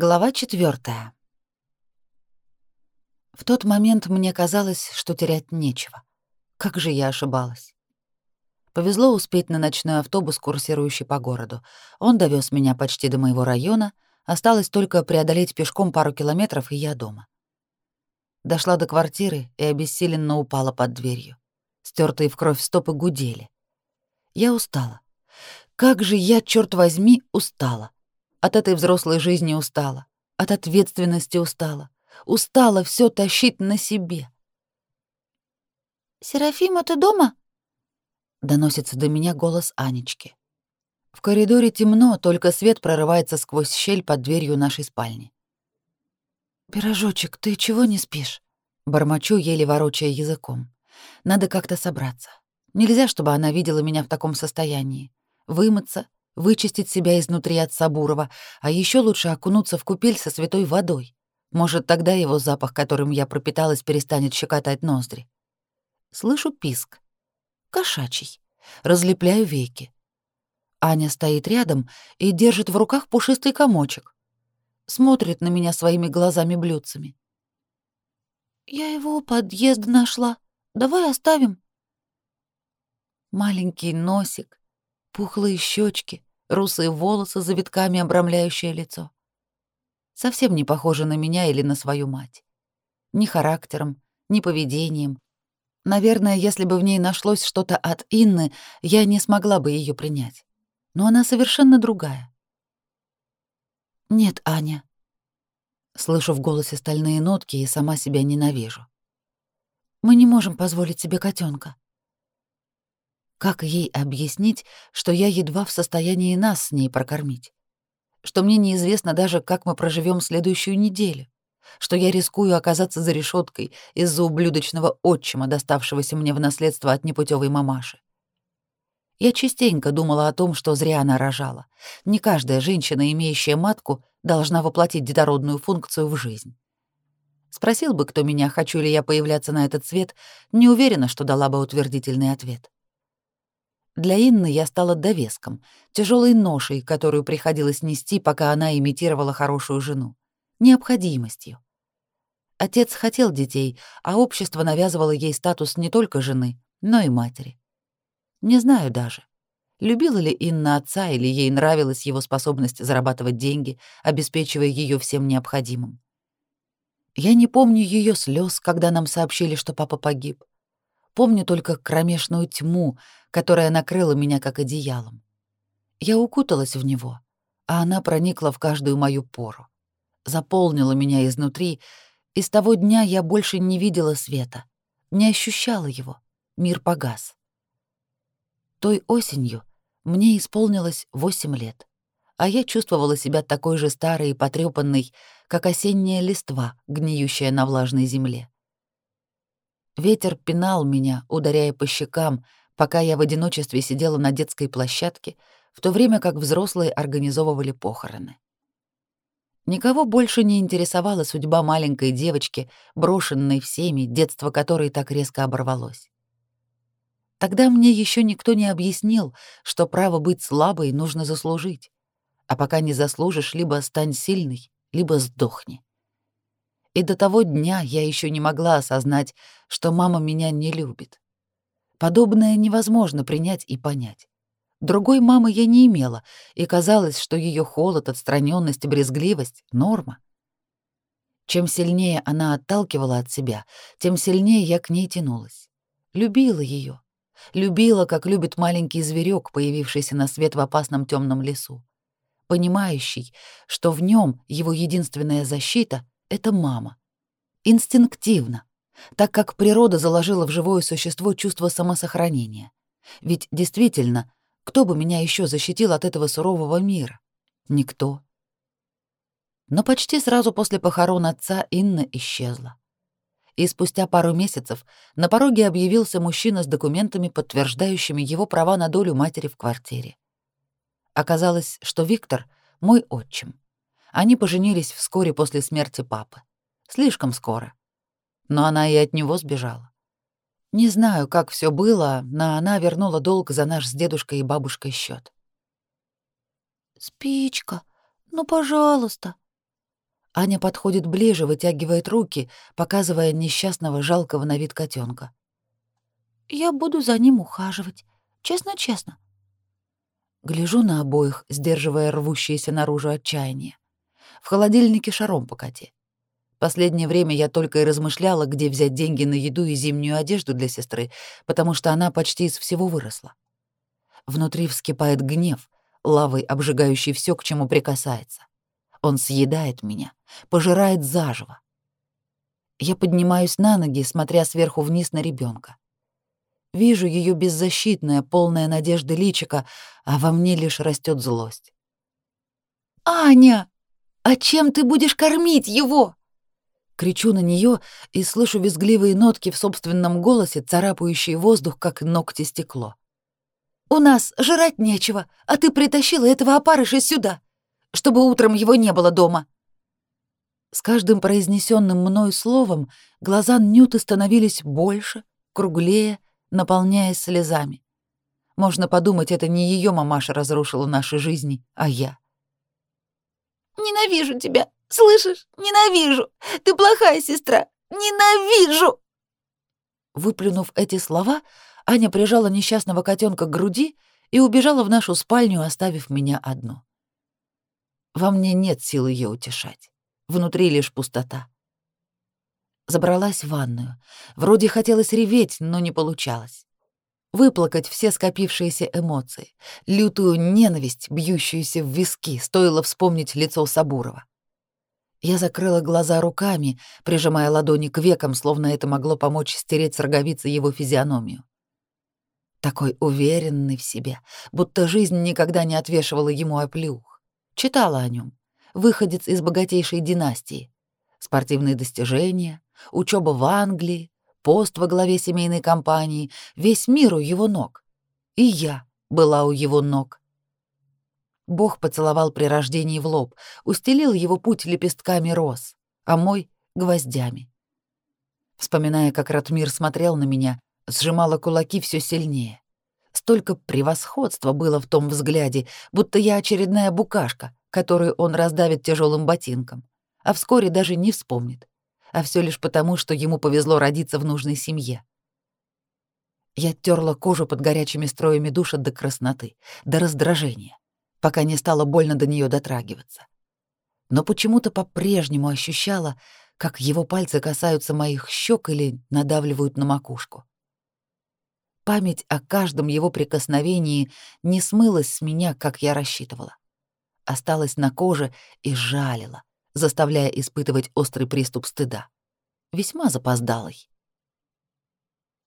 Глава четвертая. В тот момент мне казалось, что терять нечего. Как же я ошибалась. Повезло успеть на ночной автобус, курсирующий по городу. Он довез меня почти до моего района, осталось только преодолеть пешком пару километров, и я дома. Дошла до квартиры и обессиленно упала под дверью. Стертые в кровь стопы гудели. Я устала. Как же я, черт возьми, устала. От этой взрослой жизни устала, от ответственности устала, устала все тащить на себе. «Серафима, ты дома?» — доносится до меня голос Анечки. В коридоре темно, только свет прорывается сквозь щель под дверью нашей спальни. «Пирожочек, ты чего не спишь?» Бормочу, еле ворочая языком. Надо как-то собраться. Нельзя, чтобы она видела меня в таком состоянии. Вымыться, вычистить себя изнутри от Сабурова, а еще лучше окунуться в купель со святой водой. Может, тогда его запах, которым я пропиталась, перестанет щекотать ноздри. Слышу писк. Кошачий. Разлепляю веки. Аня стоит рядом и держит в руках пушистый комочек. Смотрит на меня своими глазами-блюдцами. «Я его у подъезда нашла. Давай оставим». Маленький носик, пухлые щечки, русые волосы, завитками обрамляющее лицо. Совсем не похожа на меня или на свою мать. Ни характером, ни поведением. Наверное, если бы в ней нашлось что-то от Инны, я не смогла бы ее принять. Но она совершенно другая. «Нет, Аня». Слышу в голосе стальные нотки и сама себя ненавижу. «Мы не можем позволить себе котенка. Как ей объяснить, что я едва в состоянии нас с ней прокормить? Что мне неизвестно даже, как мы проживем следующую неделю? Что я рискую оказаться за решеткой из-за ублюдочного отчима, доставшегося мне в наследство от непутевой мамаши? Я частенько думала о том, что зря она рожала. Не каждая женщина, имеющая матку, должна воплотить детородную функцию в жизнь. Спросил бы кто меня, хочу ли я появляться на этот свет, не уверена, что дала бы утвердительный ответ. Для Инны я стала довеском, тяжелой ношей, которую приходилось нести, пока она имитировала хорошую жену, необходимостью. Отец хотел детей, а общество навязывало ей статус не только жены, но и матери. Не знаю даже, любила ли Инна отца или ей нравилась его способность зарабатывать деньги, обеспечивая ее всем необходимым. Я не помню ее слез, когда нам сообщили, что папа погиб. Помню только кромешную тьму, которая накрыла меня как одеялом. Я укуталась в него, а она проникла в каждую мою пору, заполнила меня изнутри, и с того дня я больше не видела света, не ощущала его, мир погас. Той осенью мне исполнилось восемь лет, а я чувствовала себя такой же старой и потрёпанной, как осенняя листва, гниющая на влажной земле. Ветер пинал меня, ударяя по щекам, пока я в одиночестве сидела на детской площадке, в то время как взрослые организовывали похороны. Никого больше не интересовала судьба маленькой девочки, брошенной всеми, детство которой так резко оборвалось. Тогда мне еще никто не объяснил, что право быть слабой нужно заслужить. А пока не заслужишь, либо стань сильной, либо сдохни. И до того дня я еще не могла осознать, что мама меня не любит. Подобное невозможно принять и понять. Другой мамы я не имела, и казалось, что ее холод, отстраненность брезгливость — норма. Чем сильнее она отталкивала от себя, тем сильнее я к ней тянулась. Любила ее, Любила, как любит маленький зверек, появившийся на свет в опасном темном лесу. Понимающий, что в нем его единственная защита — это мама. Инстинктивно, так как природа заложила в живое существо чувство самосохранения. Ведь действительно, кто бы меня еще защитил от этого сурового мира? Никто. Но почти сразу после похорон отца Инна исчезла. И спустя пару месяцев на пороге объявился мужчина с документами, подтверждающими его права на долю матери в квартире. Оказалось, что Виктор — мой отчим. Они поженились вскоре после смерти папы. Слишком скоро. Но она и от него сбежала. Не знаю, как все было, но она вернула долг за наш с дедушкой и бабушкой счет. «Спичка, ну, пожалуйста», Аня подходит ближе, вытягивает руки, показывая несчастного, жалкого на вид котенка. «Я буду за ним ухаживать. Честно-честно». Гляжу на обоих, сдерживая рвущееся наружу отчаяние. В холодильнике шаром покати. Последнее время я только и размышляла, где взять деньги на еду и зимнюю одежду для сестры, потому что она почти из всего выросла. Внутри вскипает гнев, лавой обжигающий все, к чему прикасается. Он съедает меня, пожирает заживо. Я поднимаюсь на ноги, смотря сверху вниз на ребенка. Вижу ее беззащитное, полное надежды личика, а во мне лишь растет злость. «Аня, а чем ты будешь кормить его?» Кричу на нее и слышу визгливые нотки в собственном голосе, царапающие воздух, как ногти стекло. «У нас жрать нечего, а ты притащила этого опарыша сюда, чтобы утром его не было дома». С каждым произнесенным мной словом глаза Нюты становились больше, круглее, наполняясь слезами. Можно подумать, это не ее мамаша разрушила наши жизни, а я. «Ненавижу тебя!» Слышишь? Ненавижу! Ты плохая сестра! Ненавижу!» Выплюнув эти слова, Аня прижала несчастного котенка к груди и убежала в нашу спальню, оставив меня одну. Во мне нет сил ее утешать. Внутри лишь пустота. Забралась в ванную. Вроде хотелось реветь, но не получалось. Выплакать все скопившиеся эмоции, лютую ненависть, бьющуюся в виски, стоило вспомнить лицо Сабурова. Я закрыла глаза руками, прижимая ладони к векам, словно это могло помочь стереть с роговицы его физиономию. Такой уверенный в себе, будто жизнь никогда не отвешивала ему оплюх. Читала о нем. Выходец из богатейшей династии. Спортивные достижения, учеба в Англии, пост во главе семейной компании, весь мир у его ног. И я была у его ног. Бог поцеловал при рождении в лоб, устелил его путь лепестками роз, а мой — гвоздями. Вспоминая, как Ратмир смотрел на меня, сжимала кулаки все сильнее. Столько превосходства было в том взгляде, будто я очередная букашка, которую он раздавит тяжелым ботинком, а вскоре даже не вспомнит. А все лишь потому, что ему повезло родиться в нужной семье. Я терла кожу под горячими строями душа до красноты, до раздражения пока не стало больно до нее дотрагиваться. Но почему-то по-прежнему ощущала, как его пальцы касаются моих щек или надавливают на макушку. Память о каждом его прикосновении не смылась с меня, как я рассчитывала. Осталась на коже и жалила, заставляя испытывать острый приступ стыда. Весьма запоздалый.